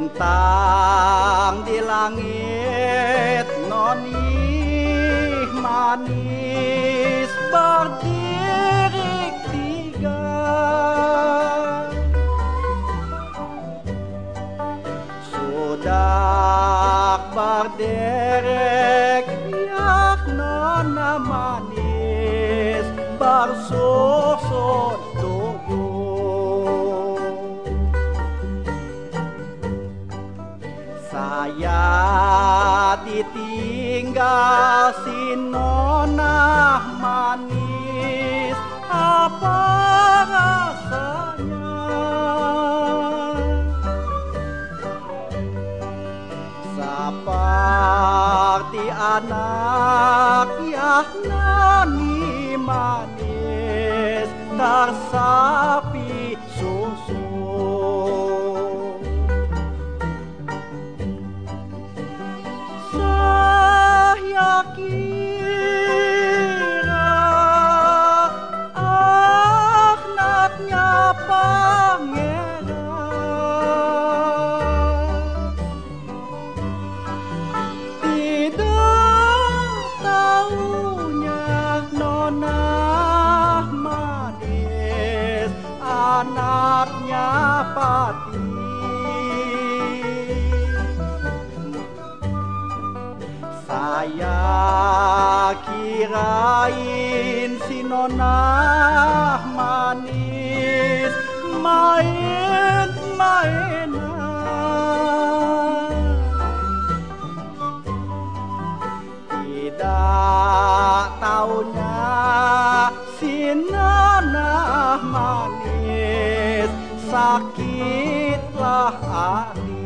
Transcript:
Bintang di langit Noni manis berdiri tiga. Sudah berderek biak nona manis Bersusun ditinggal si nona manis. Apa rasanya? Seperti anak yang nani manis Tersapi Saya kirain si nona manis main-mainan Tidak taunya si nona manis sakitlah hati